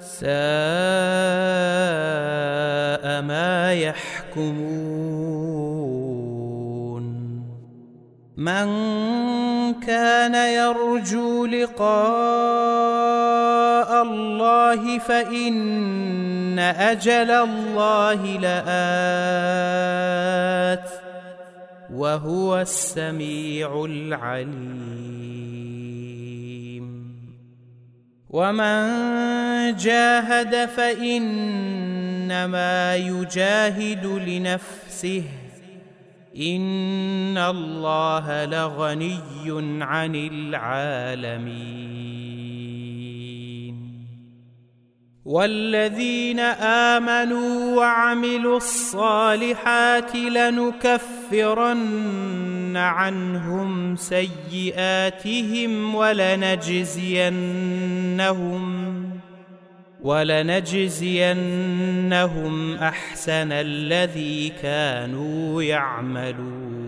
ساء ما يحكمون. من كان يرجو لقاء الله فإن أجل الله لآت وهو السميع العليم. ومن جاهد فإنما يجاهد لنفسه إن الله لغني عن العالمين والذين آمنوا وعملوا الصالحات لنكفرن عنهم سيئاتهم ولنجزينهم ولنجزينهم أحسن الذي كانوا يعملون.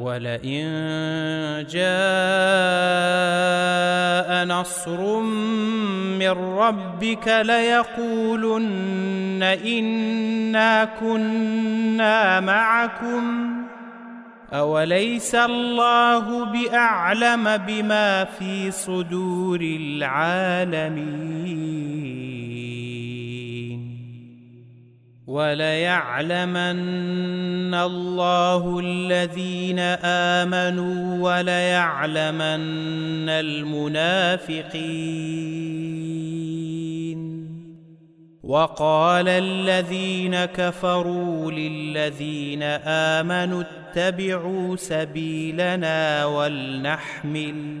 ولئن جاء نصر من ربك ليقولن إنا كنا معكم أوليس الله بأعلم بما في صدور العالمين وليعلمن الله الذين آمنوا وليعلمن المنافقين. وقال الذين كفروا للذين آمنوا اتبعوا سبيلنا ولنحمل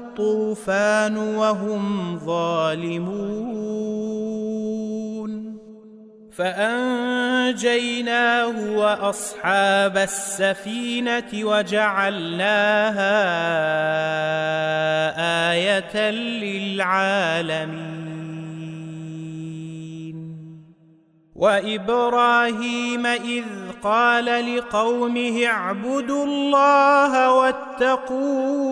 الطوفان وهم ظالمون. فأنجيناه وأصحاب السفينة وجعلناها آية للعالمين. وإبراهيم إذ قال لقومه اعبدوا الله واتقوه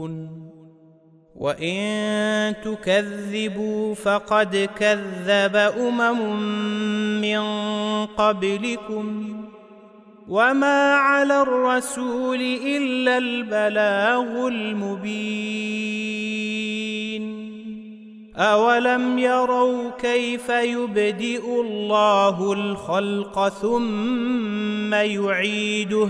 وإن تكذبوا فقد كذب أمم من قبلكم وما على الرسول إلا البلاغ المبين أولم يروا كيف يبدئ الله الخلق ثم يعيده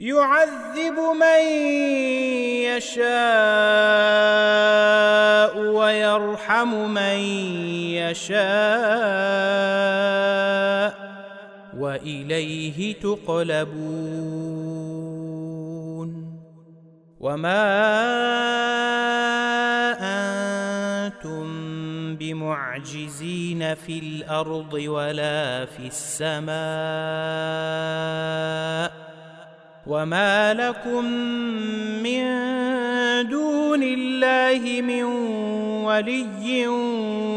يعذب من يشاء ويرحم من يشاء وإليه تقلبون. وما أنتم بمعجزين في الأرض ولا في السماء. وما لكم من دون الله من ولي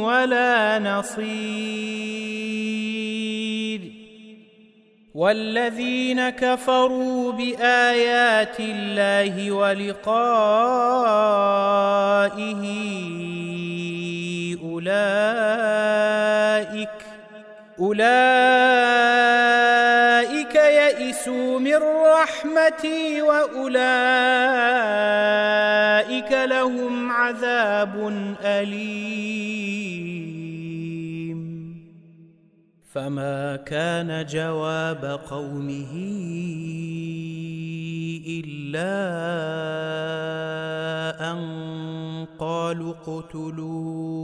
ولا نصير والذين كفروا بايات الله ولقائه اولئك اولئك يئسوا من رحمتي واولئك لهم عذاب اليم. فما كان جواب قومه الا ان قالوا اقتلوه.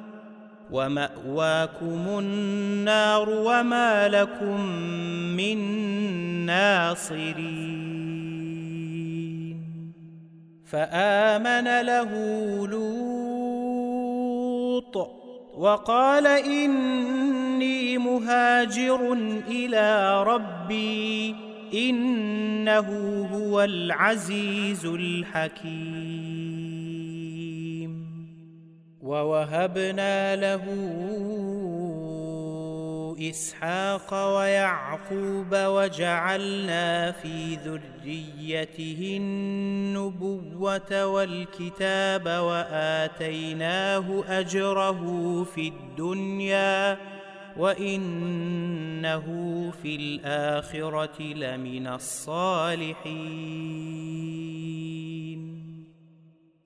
ومأواكم النار وما لكم من ناصرين. فآمن له لوط وقال إني مهاجر إلى ربي إنه هو العزيز الحكيم. ووهبنا له إسحاق ويعقوب وجعلنا في ذريته النبوة والكتاب وآتيناه أجره في الدنيا وإنه في الآخرة لمن الصالحين.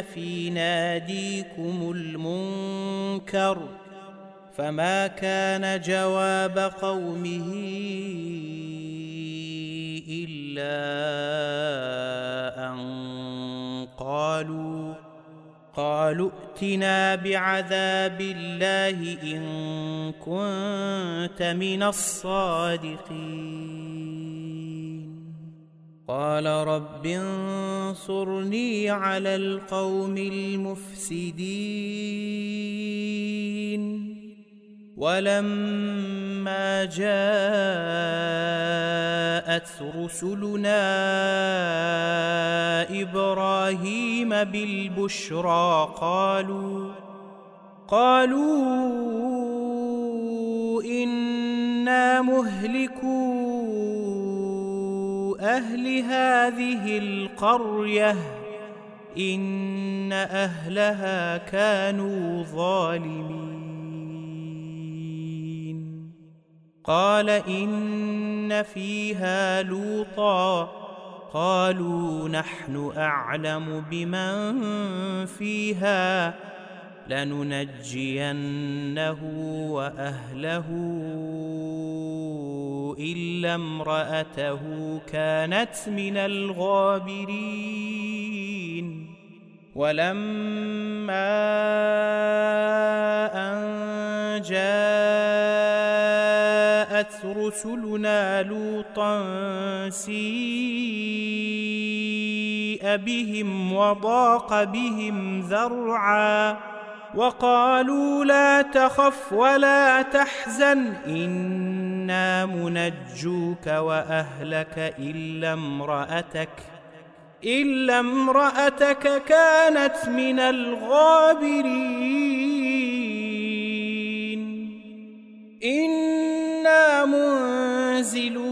في ناديكم المنكر فما كان جواب قومه إلا أن قالوا قالوا ائتنا بعذاب الله إن كنت من الصادقين. قال رب انصرني على القوم المفسدين. ولما جاءت رسلنا إبراهيم بالبشرى قالوا قالوا إنا مهلكو أهل هذه القرية إن أهلها كانوا ظالمين. قال إن فيها لوطا. قالوا نحن أعلم بمن فيها. لننجينه وأهله إلا امرأته كانت من الغابرين. ولما أن جاءت رسلنا لوطا سيء بهم وضاق بهم ذرعا وقالوا لا تخف ولا تحزن إنا منجوك وأهلك إلا امرأتك إلا امرأتك كانت من الغابرين. إنا منزلون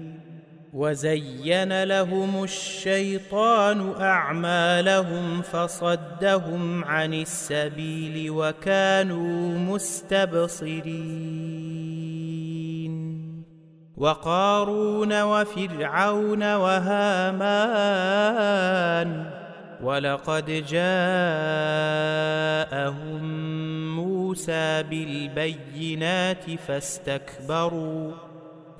وزين لهم الشيطان أعمالهم فصدهم عن السبيل وكانوا مستبصرين. وقارون وفرعون وهامان ولقد جاءهم موسى بالبينات فاستكبروا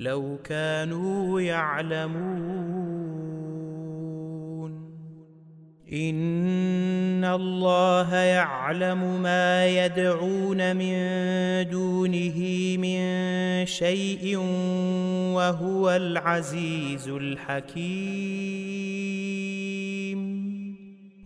لو كانوا يعلمون. إن الله يعلم ما يدعون من دونه من شيء وهو العزيز الحكيم.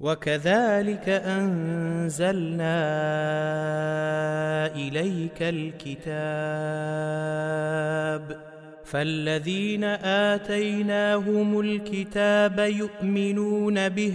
وكذلك أنزلنا إليك الكتاب فالذين آتيناهم الكتاب يؤمنون به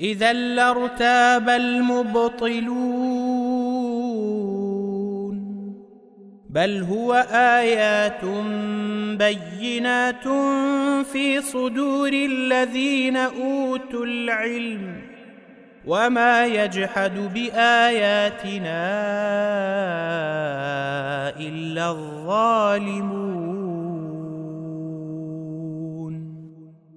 إذا لارتاب المبطلون. بل هو آيات بينات في صدور الذين أوتوا العلم وما يجحد بآياتنا إلا الظالمون.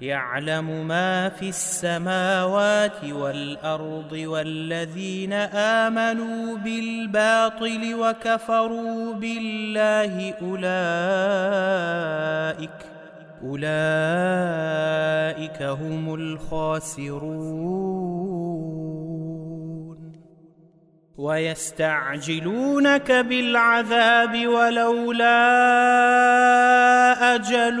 يعلم ما في السماوات والأرض والذين آمنوا بالباطل وكفروا بالله أولئك أولئك هم الخاسرون. ويستعجلونك بالعذاب ولولا أجل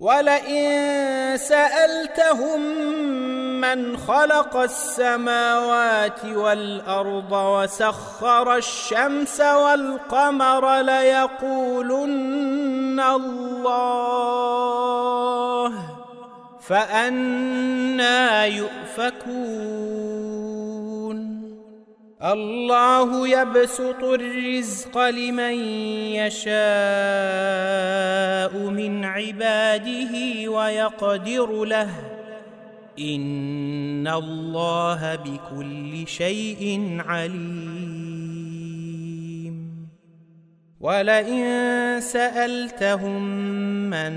ولئن سألتهم من خلق السماوات والأرض وسخر الشمس والقمر ليقولن الله فأنا يؤفكون. الله يبسط الرزق لمن يشاء من عباده ويقدر له. إن الله بكل شيء عليم. ولئن سألتهم من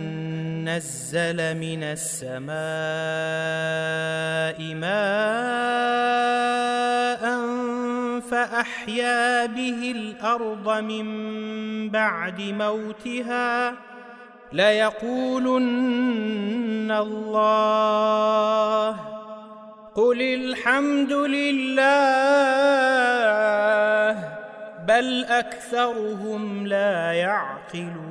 نزل من السماء ماء فأحيا به الأرض من بعد موتها ليقولن الله قل الحمد لله بل أكثرهم لا يعقلون